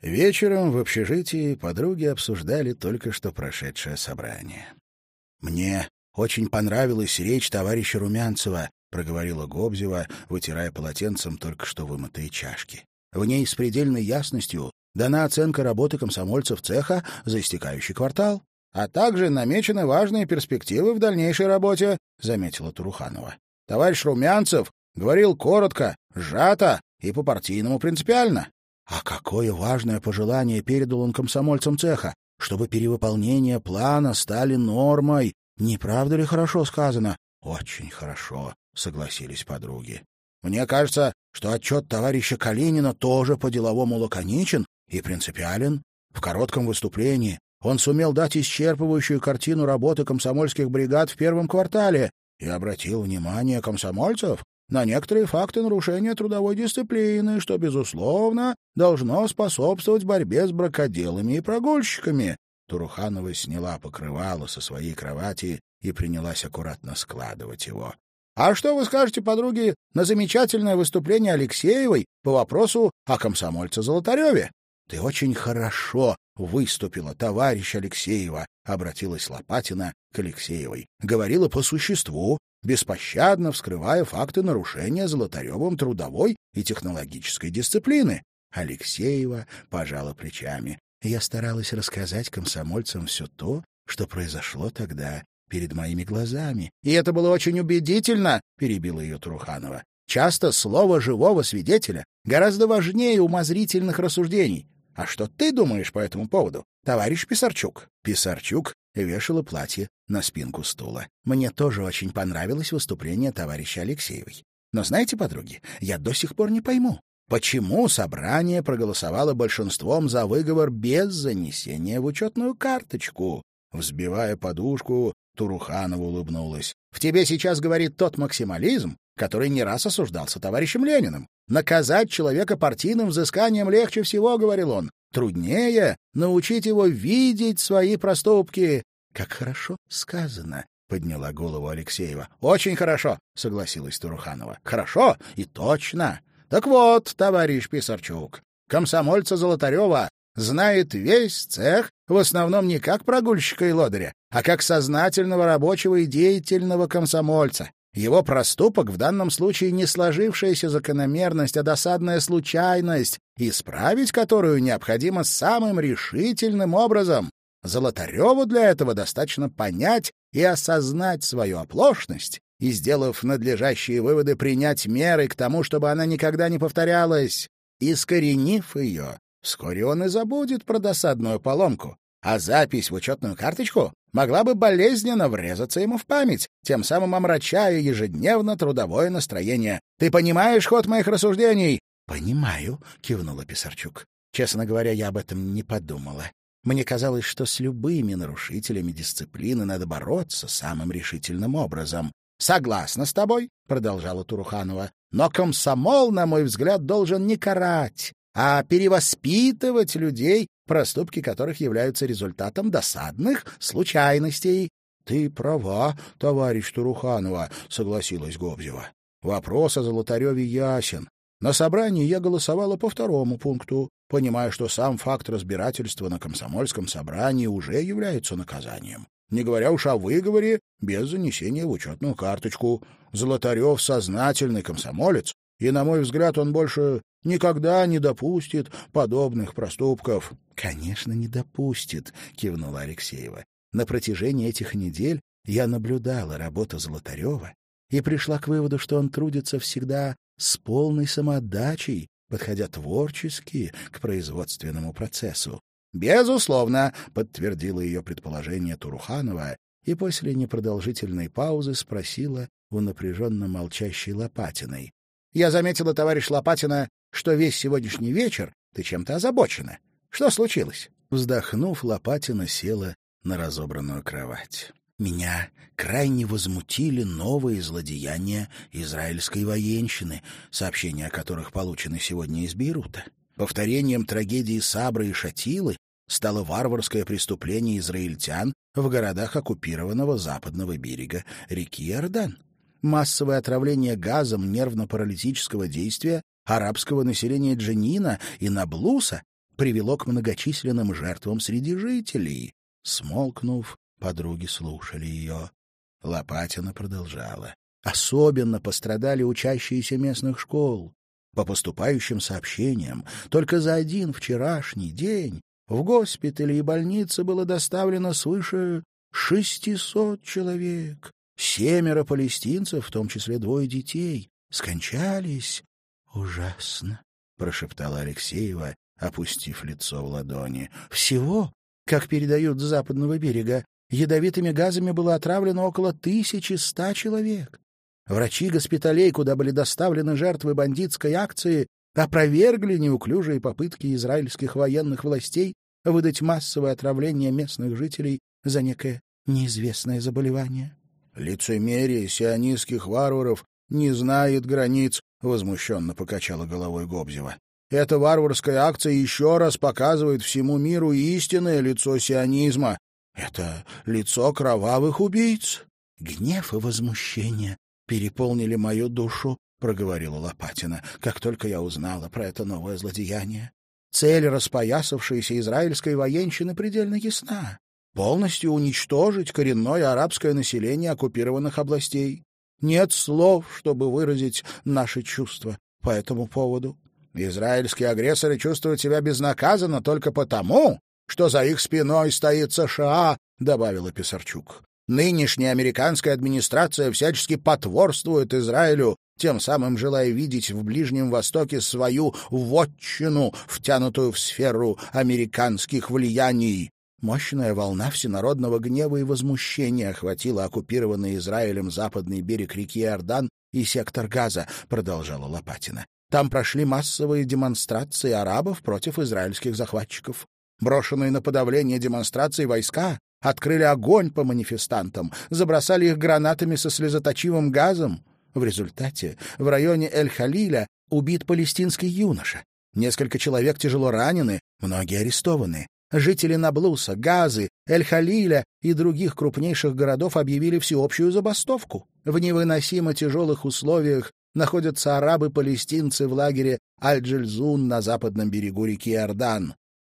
Вечером в общежитии подруги обсуждали только что прошедшее собрание. «Мне очень понравилась речь товарища Румянцева», — проговорила Гобзева, вытирая полотенцем только что вымытые чашки. В ней с предельной ясностью дана оценка работы комсомольцев цеха за истекающий квартал, а также намечены важные перспективы в дальнейшей работе, — заметила Туруханова. Товарищ Румянцев говорил коротко, сжато и по-партийному принципиально. А какое важное пожелание передал он комсомольцам цеха, чтобы перевыполнение плана стали нормой. Не правда ли хорошо сказано? Очень хорошо, согласились подруги. Мне кажется, что отчет товарища Калинина тоже по-деловому лаконичен и принципиален. В коротком выступлении он сумел дать исчерпывающую картину работы комсомольских бригад в первом квартале и обратил внимание комсомольцев на некоторые факты нарушения трудовой дисциплины, что, безусловно, должно способствовать борьбе с бракоделами и прогульщиками. Туруханова сняла покрывало со своей кровати и принялась аккуратно складывать его. А что вы скажете, подруги, на замечательное выступление Алексеевой по вопросу о комсомольце Золотареве? — Ты очень хорошо выступила, товарищ Алексеева, — обратилась Лопатина к Алексеевой. Говорила по существу, беспощадно вскрывая факты нарушения Золотаревым трудовой и технологической дисциплины. Алексеева пожала плечами. Я старалась рассказать комсомольцам все то, что произошло тогда перед моими глазами. — И это было очень убедительно, — перебила ее Труханова. — Часто слово живого свидетеля гораздо важнее умозрительных рассуждений. А что ты думаешь по этому поводу, товарищ Писарчук? Писарчук вешала платье на спинку стула. Мне тоже очень понравилось выступление товарища Алексеевой. Но знаете, подруги, я до сих пор не пойму, почему собрание проголосовало большинством за выговор без занесения в учетную карточку. Взбивая подушку, Туруханова улыбнулась. «В тебе сейчас говорит тот максимализм, который не раз осуждался товарищем Лениным. Наказать человека партийным взысканием легче всего, — говорил он. Труднее научить его видеть свои проступки. — Как хорошо сказано, — подняла голову Алексеева. — Очень хорошо, — согласилась Туруханова. — Хорошо и точно. Так вот, товарищ Писарчук, комсомольца Золотарева знает весь цех в основном не как прогульщика и лодыря, а как сознательного рабочего и деятельного комсомольца. Его проступок в данном случае не сложившаяся закономерность, а досадная случайность, исправить которую необходимо самым решительным образом. Золотареву для этого достаточно понять и осознать свою оплошность и, сделав надлежащие выводы, принять меры к тому, чтобы она никогда не повторялась. Искоренив ее, Вскоре он и забудет про досадную поломку, а запись в учетную карточку могла бы болезненно врезаться ему в память, тем самым омрачая ежедневно трудовое настроение. Ты понимаешь ход моих рассуждений? — Понимаю, — кивнула Писарчук. Честно говоря, я об этом не подумала. Мне казалось, что с любыми нарушителями дисциплины надо бороться самым решительным образом. — Согласна с тобой, — продолжала Туруханова, — но комсомол, на мой взгляд, должен не карать, а перевоспитывать людей, проступки которых являются результатом досадных случайностей. — Ты права, товарищ Туруханова, — согласилась Гобзева. Вопрос о Золотареве ясен. На собрании я голосовала по второму пункту, понимая, что сам факт разбирательства на комсомольском собрании уже является наказанием. Не говоря уж о выговоре без занесения в учетную карточку. Золотарев — сознательный комсомолец, и, на мой взгляд, он больше никогда не допустит подобных проступков. — Конечно, не допустит, — кивнула Алексеева. На протяжении этих недель я наблюдала работу Золотарева и пришла к выводу, что он трудится всегда с полной самоотдачей, подходя творчески к производственному процессу. «Безусловно», — подтвердила ее предположение Туруханова и после непродолжительной паузы спросила у напряженно молчащей Лопатиной. Я заметила, товарищ Лопатина, что весь сегодняшний вечер ты чем-то озабочена. Что случилось? Вздохнув, Лопатина села на разобранную кровать. Меня крайне возмутили новые злодеяния израильской военщины, сообщения о которых получены сегодня из Бейрута. Повторением трагедии Сабры и Шатилы стало варварское преступление израильтян в городах оккупированного западного берега реки Иордан массовое отравление газом нервно-паралитического действия арабского населения Дженина и Наблуса привело к многочисленным жертвам среди жителей. Смолкнув, подруги слушали ее. Лопатина продолжала. Особенно пострадали учащиеся местных школ. По поступающим сообщениям, только за один вчерашний день в госпитале и больнице было доставлено свыше шестисот человек. Семеро палестинцев, в том числе двое детей, скончались. — Ужасно, — прошептала Алексеева, опустив лицо в ладони. — Всего, как передают с западного берега, ядовитыми газами было отравлено около тысячи ста человек. Врачи госпиталей, куда были доставлены жертвы бандитской акции, опровергли неуклюжие попытки израильских военных властей выдать массовое отравление местных жителей за некое неизвестное заболевание. «Лицемерие сионистских варваров не знает границ», — возмущенно покачала головой Гобзева. «Эта варварская акция еще раз показывает всему миру истинное лицо сионизма. Это лицо кровавых убийц». Гнев и возмущение переполнили мою душу, — проговорила Лопатина, — как только я узнала про это новое злодеяние. Цель распоясавшейся израильской военщины предельно ясна — полностью уничтожить коренное арабское население оккупированных областей. Нет слов, чтобы выразить наши чувства по этому поводу. Израильские агрессоры чувствуют себя безнаказанно только потому, что за их спиной стоит США, — добавила Писарчук. Нынешняя американская администрация всячески потворствует Израилю, тем самым желая видеть в Ближнем Востоке свою вотчину, втянутую в сферу американских влияний. Мощная волна всенародного гнева и возмущения охватила оккупированный Израилем западный берег реки Иордан и сектор Газа, продолжала Лопатина. Там прошли массовые демонстрации арабов против израильских захватчиков. Брошенные на подавление демонстраций войска открыли огонь по манифестантам, забросали их гранатами со слезоточивым газом. В результате в районе Эль-Халиля убит палестинский юноша. Несколько человек тяжело ранены, многие арестованы. Жители Наблуса, Газы, Эль-Халиля и других крупнейших городов объявили всеобщую забастовку. В невыносимо тяжелых условиях находятся арабы-палестинцы в лагере Аль-Джельзун на западном берегу реки Иордан.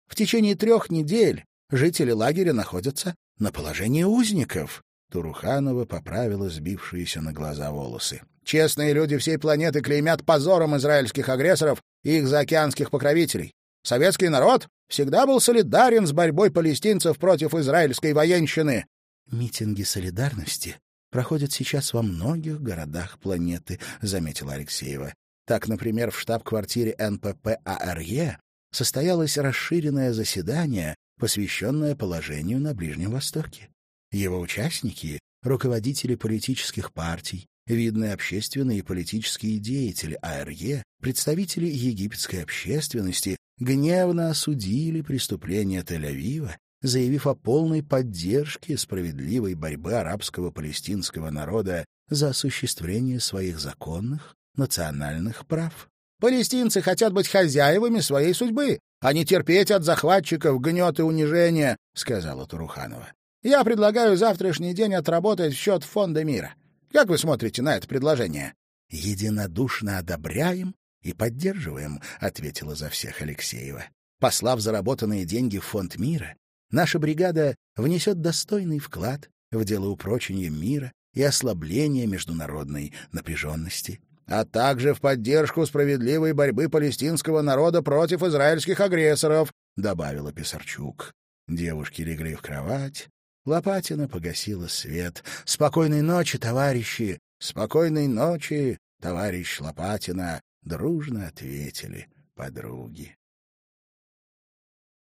В течение трех недель жители лагеря находятся на положении узников. Туруханова поправила сбившиеся на глаза волосы. Честные люди всей планеты клеймят позором израильских агрессоров и их заокеанских покровителей. Советский народ всегда был солидарен с борьбой палестинцев против израильской военщины. Митинги солидарности проходят сейчас во многих городах планеты, заметила Алексеева. Так, например, в штаб-квартире НПП АРЕ состоялось расширенное заседание посвященное положению на Ближнем Востоке. Его участники — руководители политических партий, видные общественные и политические деятели АРЕ, представители египетской общественности, гневно осудили преступления Тель-Авива, заявив о полной поддержке справедливой борьбы арабского палестинского народа за осуществление своих законных национальных прав. Палестинцы хотят быть хозяевами своей судьбы, а не терпеть от захватчиков гнет и унижение, — сказала Туруханова. Я предлагаю завтрашний день отработать в счет Фонда мира. Как вы смотрите на это предложение? — Единодушно одобряем и поддерживаем, — ответила за всех Алексеева. Послав заработанные деньги в Фонд мира, наша бригада внесет достойный вклад в дело упрочения мира и ослабления международной напряженности а также в поддержку справедливой борьбы палестинского народа против израильских агрессоров, — добавила Писарчук. Девушки легли в кровать. Лопатина погасила свет. «Спокойной ночи, товарищи! Спокойной ночи, товарищ Лопатина!» — дружно ответили подруги.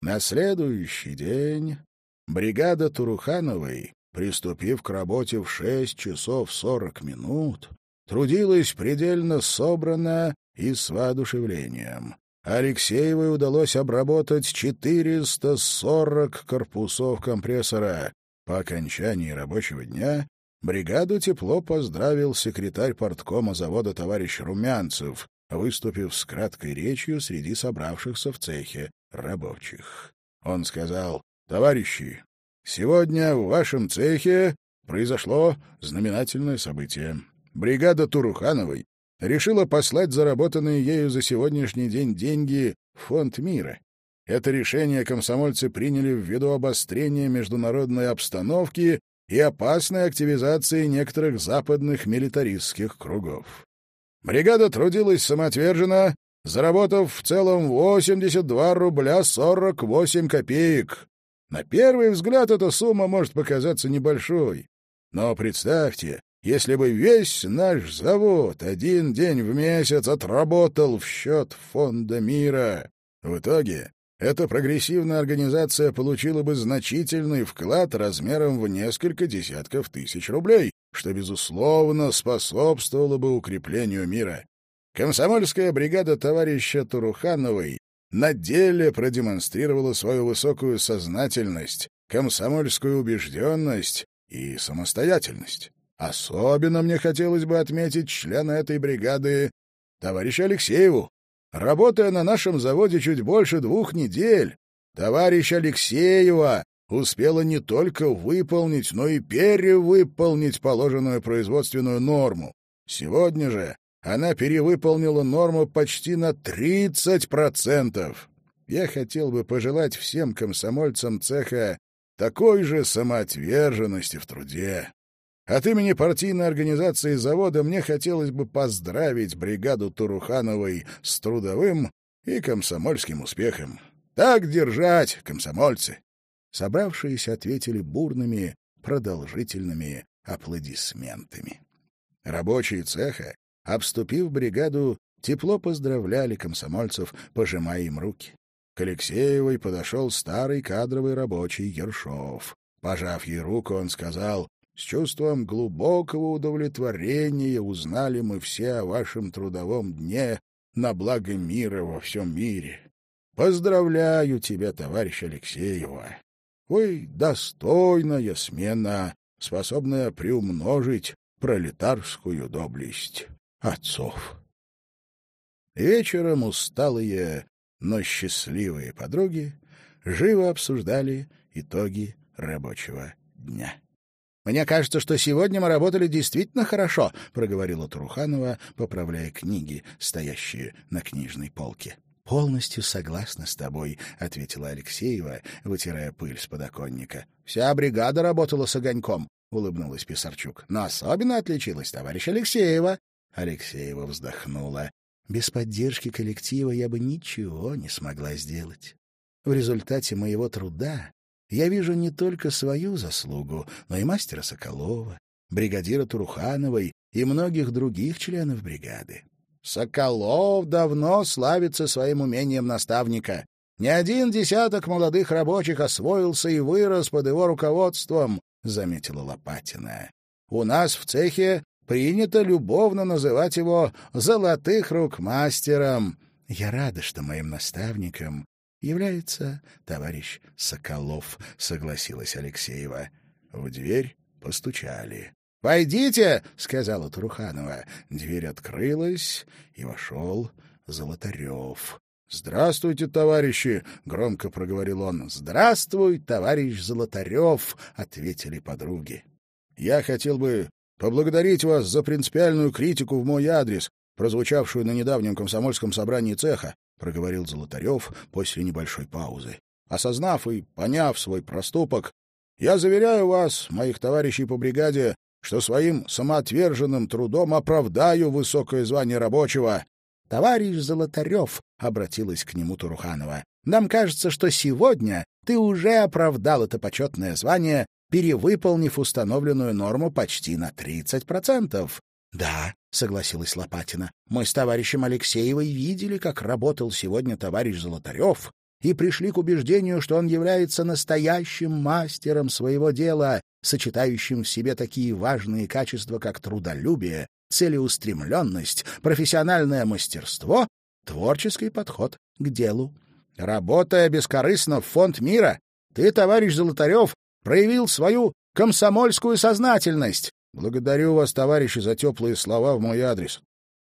На следующий день бригада Турухановой, приступив к работе в шесть часов сорок минут, трудилась предельно собрано и с воодушевлением. Алексеевой удалось обработать 440 корпусов компрессора. По окончании рабочего дня бригаду тепло поздравил секретарь порткома завода товарищ Румянцев, выступив с краткой речью среди собравшихся в цехе рабочих. Он сказал, «Товарищи, сегодня в вашем цехе произошло знаменательное событие бригада Турухановой решила послать заработанные ею за сегодняшний день деньги в фонд мира. Это решение комсомольцы приняли ввиду обострения международной обстановки и опасной активизации некоторых западных милитаристских кругов. Бригада трудилась самоотверженно, заработав в целом 82 рубля 48 копеек. На первый взгляд эта сумма может показаться небольшой. Но представьте, если бы весь наш завод один день в месяц отработал в счет фонда мира. В итоге эта прогрессивная организация получила бы значительный вклад размером в несколько десятков тысяч рублей, что, безусловно, способствовало бы укреплению мира. Комсомольская бригада товарища Турухановой на деле продемонстрировала свою высокую сознательность, комсомольскую убежденность и самостоятельность. Особенно мне хотелось бы отметить члена этой бригады, товарища Алексееву. Работая на нашем заводе чуть больше двух недель, товарищ Алексеева успела не только выполнить, но и перевыполнить положенную производственную норму. Сегодня же она перевыполнила норму почти на 30%. Я хотел бы пожелать всем комсомольцам цеха такой же самоотверженности в труде. От имени партийной организации завода мне хотелось бы поздравить бригаду Турухановой с трудовым и комсомольским успехом. Так держать, комсомольцы! Собравшиеся ответили бурными, продолжительными аплодисментами. Рабочие цеха, обступив бригаду, тепло поздравляли комсомольцев, пожимая им руки. К Алексеевой подошел старый кадровый рабочий Ершов. Пожав ей руку, он сказал, «С чувством глубокого удовлетворения узнали мы все о вашем трудовом дне на благо мира во всем мире. Поздравляю тебя, товарищ Алексеева. Вы достойная смена, способная приумножить пролетарскую доблесть отцов». Вечером усталые но счастливые подруги живо обсуждали итоги рабочего дня. «Мне кажется, что сегодня мы работали действительно хорошо», — проговорила Труханова, поправляя книги, стоящие на книжной полке. «Полностью согласна с тобой», — ответила Алексеева, вытирая пыль с подоконника. «Вся бригада работала с огоньком», — улыбнулась Писарчук. «Но особенно отличилась товарищ Алексеева». Алексеева вздохнула. Без поддержки коллектива я бы ничего не смогла сделать. В результате моего труда я вижу не только свою заслугу, но и мастера Соколова, бригадира Турухановой и многих других членов бригады. Соколов давно славится своим умением наставника. Не один десяток молодых рабочих освоился и вырос под его руководством, — заметила Лопатина. У нас в цехе принято любовно называть его «золотых рук мастером». Я рада, что моим наставником является товарищ Соколов, — согласилась Алексеева. В дверь постучали. «Войдите!» — сказала Труханова. Дверь открылась, и вошел Золотарев. «Здравствуйте, товарищи!» — громко проговорил он. «Здравствуй, товарищ Золотарев!» — ответили подруги. «Я хотел бы поблагодарить вас за принципиальную критику в мой адрес, прозвучавшую на недавнем комсомольском собрании цеха, — проговорил Золотарев после небольшой паузы. Осознав и поняв свой проступок, я заверяю вас, моих товарищей по бригаде, что своим самоотверженным трудом оправдаю высокое звание рабочего. — Товарищ Золотарев, — обратилась к нему Туруханова, — нам кажется, что сегодня ты уже оправдал это почетное звание перевыполнив установленную норму почти на 30%. — Да, — согласилась Лопатина, — мы с товарищем Алексеевой видели, как работал сегодня товарищ Золотарев, и пришли к убеждению, что он является настоящим мастером своего дела, сочетающим в себе такие важные качества, как трудолюбие, целеустремленность, профессиональное мастерство, творческий подход к делу. Работая бескорыстно в фонд мира, ты, товарищ Золотарев, проявил свою комсомольскую сознательность. Благодарю вас, товарищи, за теплые слова в мой адрес.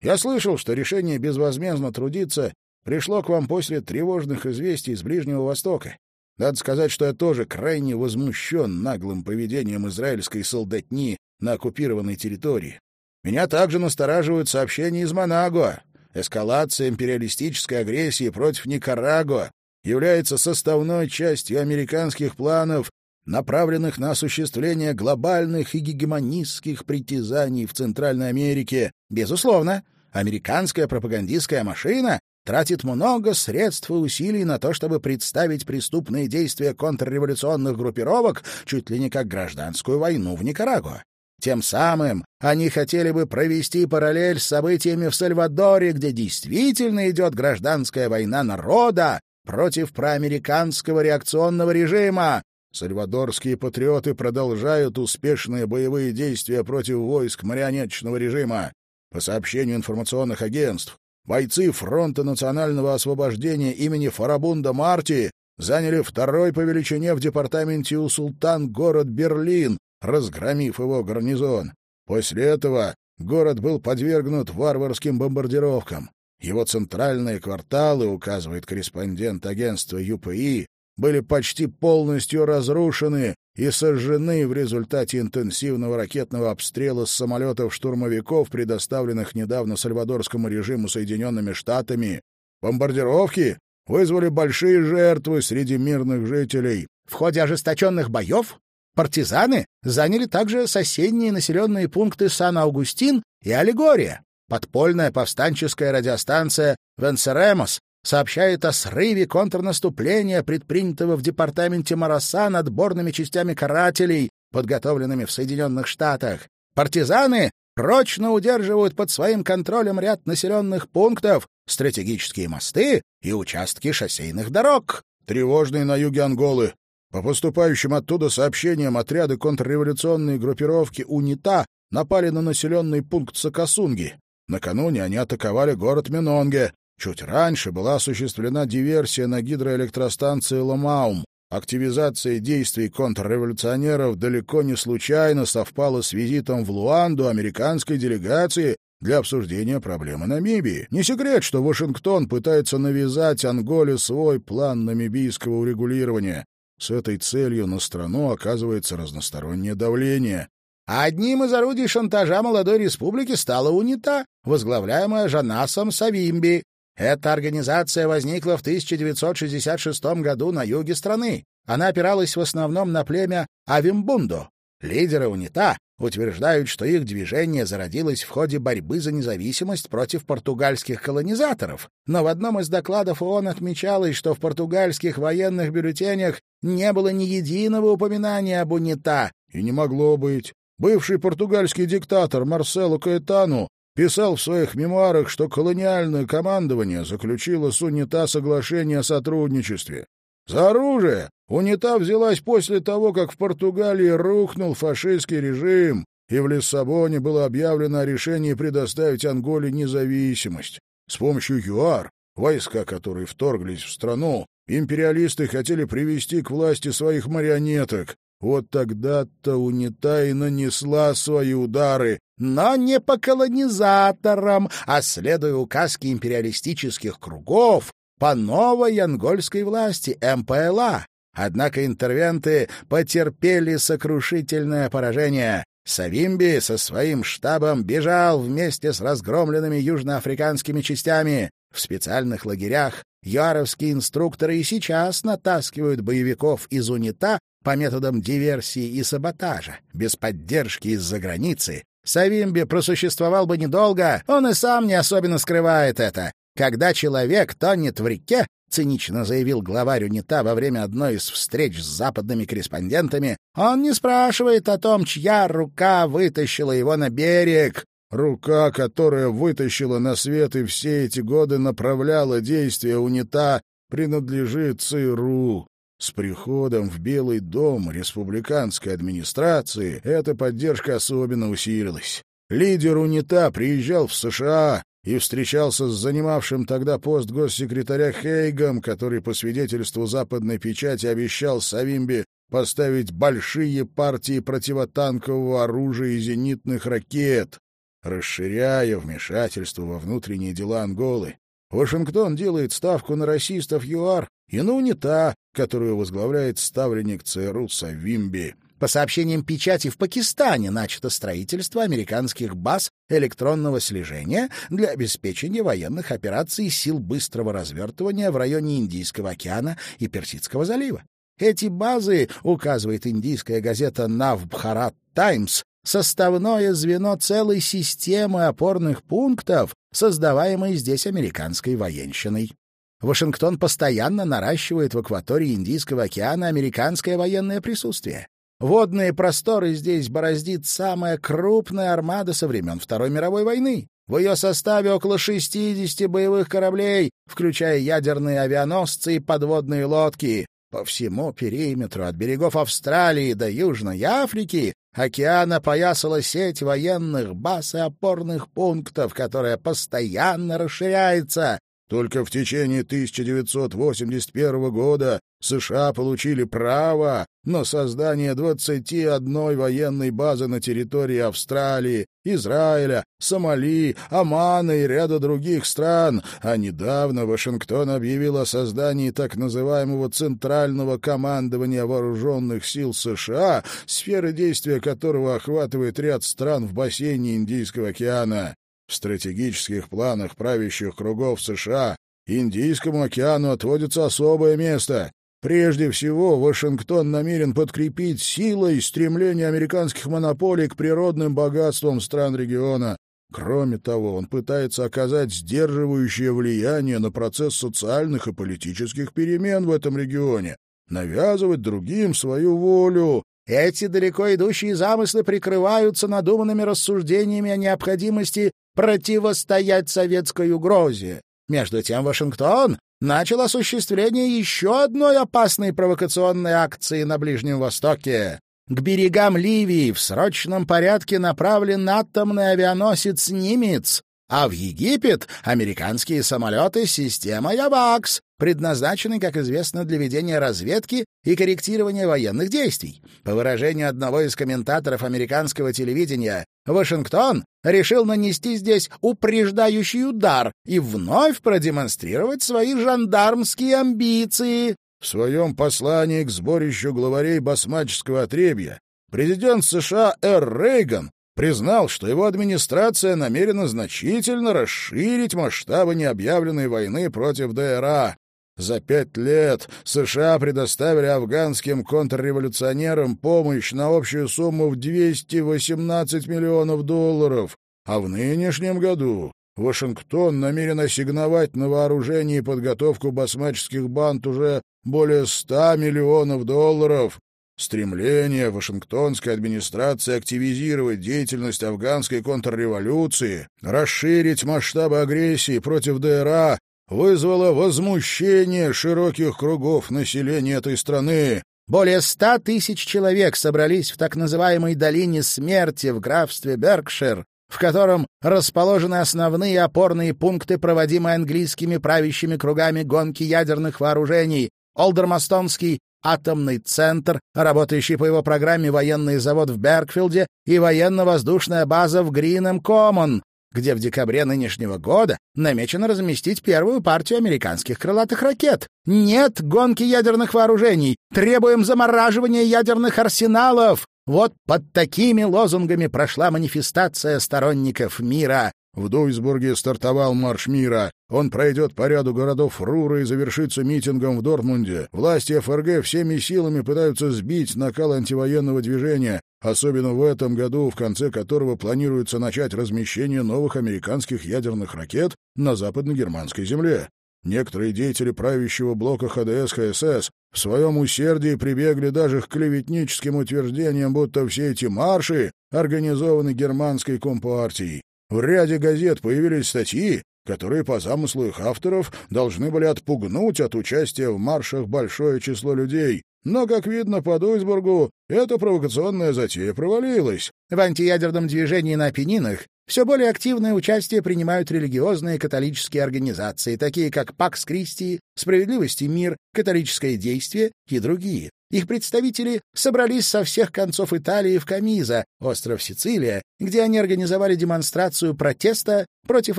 Я слышал, что решение безвозмездно трудиться пришло к вам после тревожных известий из Ближнего Востока. Надо сказать, что я тоже крайне возмущен наглым поведением израильской солдатни на оккупированной территории. Меня также настораживают сообщения из Монаго. Эскалация империалистической агрессии против Никарагуа является составной частью американских планов, направленных на осуществление глобальных и гегемонистских притязаний в Центральной Америке. Безусловно, американская пропагандистская машина тратит много средств и усилий на то, чтобы представить преступные действия контрреволюционных группировок чуть ли не как гражданскую войну в Никарагуа. Тем самым они хотели бы провести параллель с событиями в Сальвадоре, где действительно идет гражданская война народа против проамериканского реакционного режима. Сальвадорские патриоты продолжают успешные боевые действия против войск марионеточного режима. По сообщению информационных агентств, бойцы Фронта национального освобождения имени Фарабунда Марти заняли второй по величине в департаменте у Султан город Берлин, разгромив его гарнизон. После этого город был подвергнут варварским бомбардировкам. Его центральные кварталы, указывает корреспондент агентства ЮПИ, были почти полностью разрушены и сожжены в результате интенсивного ракетного обстрела с самолетов-штурмовиков, предоставленных недавно сальвадорскому режиму Соединенными Штатами. Бомбардировки вызвали большие жертвы среди мирных жителей. В ходе ожесточенных боев партизаны заняли также соседние населенные пункты Сан-Аугустин и Аллегория. Подпольная повстанческая радиостанция «Венсеремос» сообщает о срыве контрнаступления, предпринятого в департаменте Марасан отборными частями карателей, подготовленными в Соединенных Штатах. Партизаны прочно удерживают под своим контролем ряд населенных пунктов, стратегические мосты и участки шоссейных дорог. Тревожные на юге Анголы. По поступающим оттуда сообщениям отряды контрреволюционной группировки УНИТА напали на населенный пункт Сакасунги. Накануне они атаковали город Минонге. Чуть раньше была осуществлена диверсия на гидроэлектростанции Ламаум. Активизация действий контрреволюционеров далеко не случайно совпала с визитом в Луанду американской делегации для обсуждения проблемы Намибии. Не секрет, что Вашингтон пытается навязать Анголе свой план намибийского урегулирования. С этой целью на страну оказывается разностороннее давление. Одним из орудий шантажа молодой республики стала УНИТА, возглавляемая Жанасом Савимби, эта организация возникла в 1966 году на юге страны. Она опиралась в основном на племя Авимбундо. Лидеры УНИТА утверждают, что их движение зародилось в ходе борьбы за независимость против португальских колонизаторов. Но в одном из докладов ООН отмечалось, что в португальских военных бюллетенях не было ни единого упоминания об УНИТА. И не могло быть. Бывший португальский диктатор Марсело Каэтану писал в своих мемуарах, что колониальное командование заключило с УНИТА соглашение о сотрудничестве. За оружие УНИТА взялась после того, как в Португалии рухнул фашистский режим, и в Лиссабоне было объявлено о решении предоставить Анголе независимость. С помощью ЮАР, войска, которые вторглись в страну, империалисты хотели привести к власти своих марионеток. Вот тогда-то УНИТА и нанесла свои удары, но не по колонизаторам, а следуя указке империалистических кругов по новой ангольской власти МПЛА. Однако интервенты потерпели сокрушительное поражение. Савимби со своим штабом бежал вместе с разгромленными южноафриканскими частями. В специальных лагерях яровские инструкторы и сейчас натаскивают боевиков из УНИТА по методам диверсии и саботажа. Без поддержки из-за границы Савимби просуществовал бы недолго, он и сам не особенно скрывает это. Когда человек тонет в реке, цинично заявил главарь УНИТА во время одной из встреч с западными корреспондентами, он не спрашивает о том, чья рука вытащила его на берег. Рука, которая вытащила на свет и все эти годы направляла действия УНИТА, принадлежит ЦРУ. С приходом в Белый дом республиканской администрации эта поддержка особенно усилилась. Лидер УНИТА приезжал в США и встречался с занимавшим тогда пост госсекретаря Хейгом, который, по свидетельству западной печати, обещал Савимбе поставить большие партии противотанкового оружия и зенитных ракет, расширяя вмешательство во внутренние дела Анголы. Вашингтон делает ставку на расистов ЮАР и на УНИТА, которую возглавляет ставленник ЦРУ Савимби. По сообщениям печати, в Пакистане начато строительство американских баз электронного слежения для обеспечения военных операций сил быстрого развертывания в районе Индийского океана и Персидского залива. Эти базы, указывает индийская газета «Навбхарат Таймс», составное звено целой системы опорных пунктов, создаваемой здесь американской военщиной. Вашингтон постоянно наращивает в акватории Индийского океана американское военное присутствие. Водные просторы здесь бороздит самая крупная армада со времен Второй мировой войны. В ее составе около 60 боевых кораблей, включая ядерные авианосцы и подводные лодки. По всему периметру от берегов Австралии до Южной Африки океана поясала сеть военных баз и опорных пунктов, которая постоянно расширяется, только в течение 1981 года США получили право на создание 21 военной базы на территории Австралии, Израиля, Сомали, Омана и ряда других стран, а недавно Вашингтон объявил о создании так называемого Центрального командования вооруженных сил США, сфера действия которого охватывает ряд стран в бассейне Индийского океана. В стратегических планах правящих кругов США Индийскому океану отводится особое место. Прежде всего, Вашингтон намерен подкрепить силой стремление американских монополий к природным богатствам стран региона. Кроме того, он пытается оказать сдерживающее влияние на процесс социальных и политических перемен в этом регионе, навязывать другим свою волю, эти далеко идущие замыслы прикрываются надуманными рассуждениями о необходимости противостоять советской угрозе. Между тем Вашингтон начал осуществление еще одной опасной провокационной акции на Ближнем Востоке. К берегам Ливии в срочном порядке направлен атомный авианосец «Нимец», а в Египет — американские самолеты системы «Явакс», предназначенный, как известно, для ведения разведки и корректирования военных действий. По выражению одного из комментаторов американского телевидения, Вашингтон решил нанести здесь упреждающий удар и вновь продемонстрировать свои жандармские амбиции. В своем послании к сборищу главарей басмаческого отребья президент США Р. Рейган признал, что его администрация намерена значительно расширить масштабы необъявленной войны против ДРА. За пять лет США предоставили афганским контрреволюционерам помощь на общую сумму в 218 миллионов долларов, а в нынешнем году Вашингтон намерен ассигновать на вооружение и подготовку басмаческих банд уже более 100 миллионов долларов. Стремление Вашингтонской администрации активизировать деятельность афганской контрреволюции, расширить масштабы агрессии против ДРА вызвало возмущение широких кругов населения этой страны. Более ста тысяч человек собрались в так называемой «долине смерти» в графстве Беркшир, в котором расположены основные опорные пункты, проводимые английскими правящими кругами гонки ядерных вооружений, Олдермастонский атомный центр, работающий по его программе военный завод в Беркфилде и военно-воздушная база в Гринем Коммон, где в декабре нынешнего года намечено разместить первую партию американских крылатых ракет. Нет гонки ядерных вооружений! Требуем замораживания ядерных арсеналов! Вот под такими лозунгами прошла манифестация сторонников мира. В Дуйсбурге стартовал марш мира. Он пройдет по ряду городов Рура и завершится митингом в Дортмунде. Власти ФРГ всеми силами пытаются сбить накал антивоенного движения, особенно в этом году, в конце которого планируется начать размещение новых американских ядерных ракет на западно-германской земле. Некоторые деятели правящего блока ХДС-ХСС в своем усердии прибегли даже к клеветническим утверждениям, будто все эти марши организованы германской компартией. В ряде газет появились статьи, которые по замыслу их авторов должны были отпугнуть от участия в маршах большое число людей. Но, как видно по Дуйсбургу, эта провокационная затея провалилась. В антиядерном движении на Апеннинах все более активное участие принимают религиозные католические организации, такие как Пакс Кристи, Справедливость и мир, Католическое действие и другие. Их представители собрались со всех концов Италии в Камиза, остров Сицилия, где они организовали демонстрацию протеста против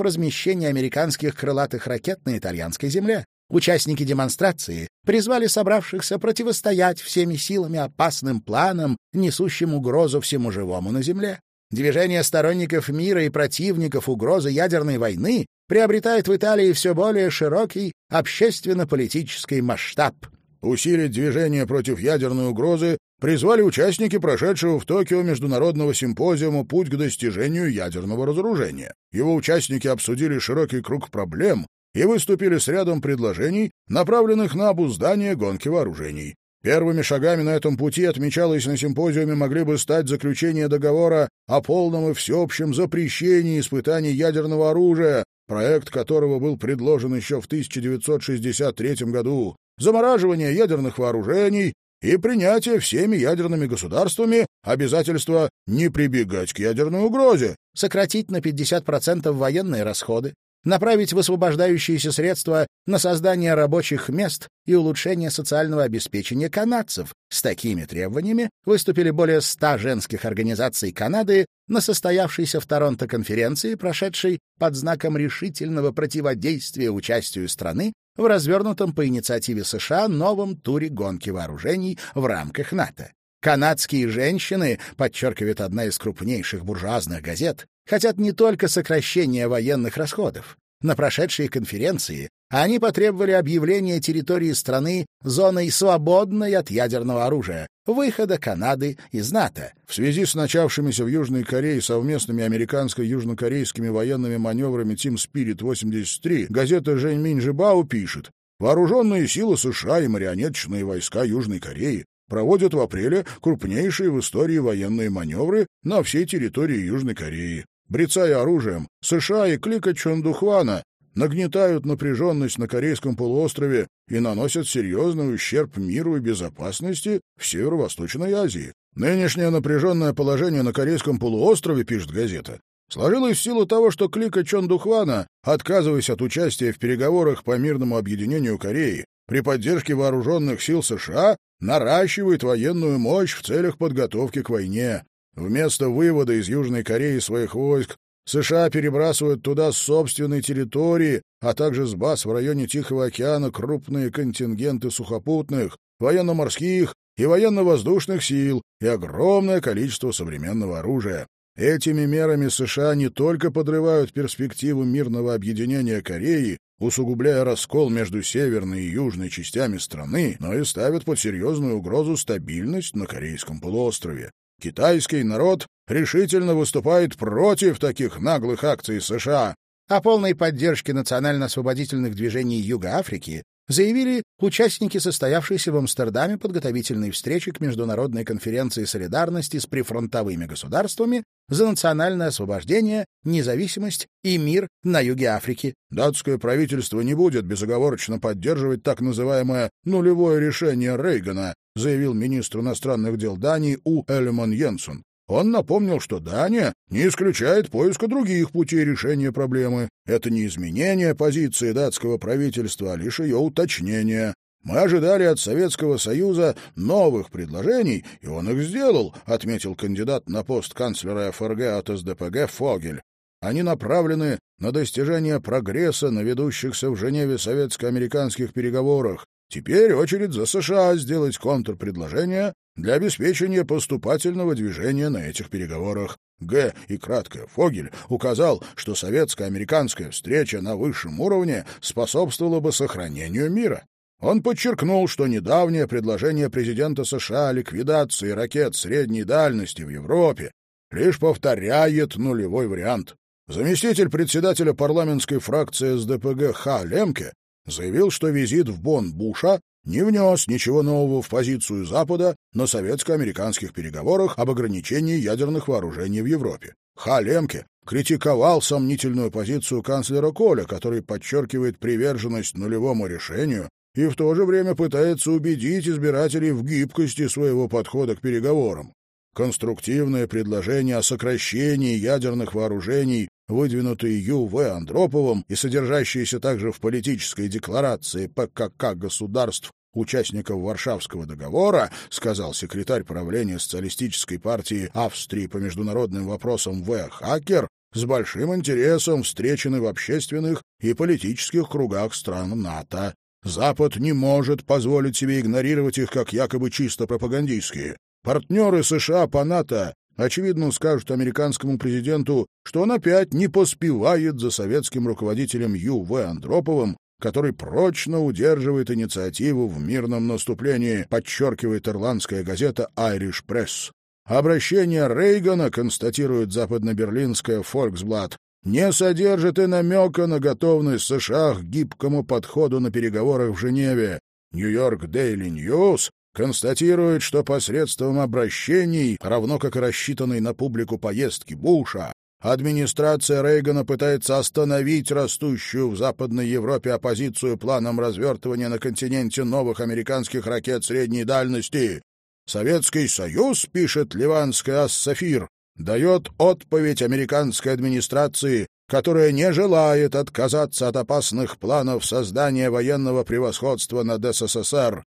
размещения американских крылатых ракет на итальянской земле. Участники демонстрации призвали собравшихся противостоять всеми силами опасным планам, несущим угрозу всему живому на Земле. Движение сторонников мира и противников угрозы ядерной войны приобретает в Италии все более широкий общественно-политический масштаб. Усилить движение против ядерной угрозы призвали участники прошедшего в Токио международного симпозиума «Путь к достижению ядерного разоружения». Его участники обсудили широкий круг проблем и выступили с рядом предложений, направленных на обуздание гонки вооружений. Первыми шагами на этом пути, отмечалось на симпозиуме, могли бы стать заключение договора о полном и всеобщем запрещении испытаний ядерного оружия, проект которого был предложен еще в 1963 году, замораживание ядерных вооружений и принятие всеми ядерными государствами обязательства не прибегать к ядерной угрозе, сократить на 50% военные расходы, направить высвобождающиеся средства на создание рабочих мест и улучшение социального обеспечения канадцев. С такими требованиями выступили более ста женских организаций Канады на состоявшейся в Торонто конференции, прошедшей под знаком решительного противодействия участию страны в развернутом по инициативе США новом туре гонки вооружений в рамках НАТО. Канадские женщины, подчеркивает одна из крупнейших буржуазных газет, хотят не только сокращения военных расходов. На прошедшей конференции они потребовали объявления территории страны зоной, свободной от ядерного оружия, выхода Канады из НАТО. В связи с начавшимися в Южной Корее совместными американско-южнокорейскими военными маневрами Team Spirit 83 газета «Жень Минжибао» пишет, Вооруженные силы США и марионеточные войска Южной Кореи проводят в апреле крупнейшие в истории военные маневры на всей территории Южной Кореи. Брецая оружием, США и клика Чондухвана нагнетают напряженность на Корейском полуострове и наносят серьезный ущерб миру и безопасности в Северо-Восточной Азии. Нынешнее напряженное положение на Корейском полуострове, пишет газета, сложилось в силу того, что клика Чондухвана, отказываясь от участия в переговорах по мирному объединению Кореи, при поддержке вооруженных сил США наращивает военную мощь в целях подготовки к войне. Вместо вывода из Южной Кореи своих войск США перебрасывают туда с собственной территории, а также с баз в районе Тихого океана крупные контингенты сухопутных, военно-морских и военно-воздушных сил и огромное количество современного оружия. Этими мерами США не только подрывают перспективу мирного объединения Кореи, усугубляя раскол между северной и южной частями страны, но и ставят под серьезную угрозу стабильность на Корейском полуострове. Китайский народ решительно выступает против таких наглых акций США. О полной поддержке национально-освободительных движений Юга Африки заявили участники состоявшейся в Амстердаме подготовительной встречи к Международной конференции солидарности с прифронтовыми государствами за национальное освобождение, независимость и мир на юге Африки. Датское правительство не будет безоговорочно поддерживать так называемое «нулевое решение Рейгана», заявил министр иностранных дел Дании У. Элеман Йенсен. Он напомнил, что Дания не исключает поиска других путей решения проблемы. Это не изменение позиции датского правительства, а лишь ее уточнение. Мы ожидали от Советского Союза новых предложений, и он их сделал, отметил кандидат на пост канцлера ФРГ от СДПГ Фогель. Они направлены на достижение прогресса на ведущихся в Женеве советско-американских переговорах. Теперь очередь за США сделать контрпредложение для обеспечения поступательного движения на этих переговорах. Г. и кратко Фогель указал, что советско-американская встреча на высшем уровне способствовала бы сохранению мира. Он подчеркнул, что недавнее предложение президента США о ликвидации ракет средней дальности в Европе лишь повторяет нулевой вариант. Заместитель председателя парламентской фракции СДПГ Х. Лемке заявил, что визит в Бонн Буша не внес ничего нового в позицию Запада на советско-американских переговорах об ограничении ядерных вооружений в Европе. Ха Лемке критиковал сомнительную позицию канцлера Коля, который подчеркивает приверженность нулевому решению и в то же время пытается убедить избирателей в гибкости своего подхода к переговорам. Конструктивное предложение о сокращении ядерных вооружений выдвинутые Ю.В. Андроповым и содержащиеся также в политической декларации ПКК государств участников Варшавского договора, сказал секретарь правления социалистической партии Австрии по международным вопросам В. Хакер, с большим интересом встречены в общественных и политических кругах стран НАТО. Запад не может позволить себе игнорировать их как якобы чисто пропагандистские. Партнеры США по НАТО очевидно скажут американскому президенту, что он опять не поспевает за советским руководителем Ю.В. Андроповым, который прочно удерживает инициативу в мирном наступлении, подчеркивает ирландская газета «Irish Press». Обращение Рейгана, констатирует западно-берлинская «Фольксблад», не содержит и намека на готовность США к гибкому подходу на переговорах в Женеве. Нью-Йорк Дейли Ньюс констатирует, что посредством обращений, равно как и рассчитанной на публику поездки Буша, администрация Рейгана пытается остановить растущую в Западной Европе оппозицию планам развертывания на континенте новых американских ракет средней дальности. Советский Союз, пишет ливанская Ассафир, дает отповедь американской администрации, которая не желает отказаться от опасных планов создания военного превосходства над СССР.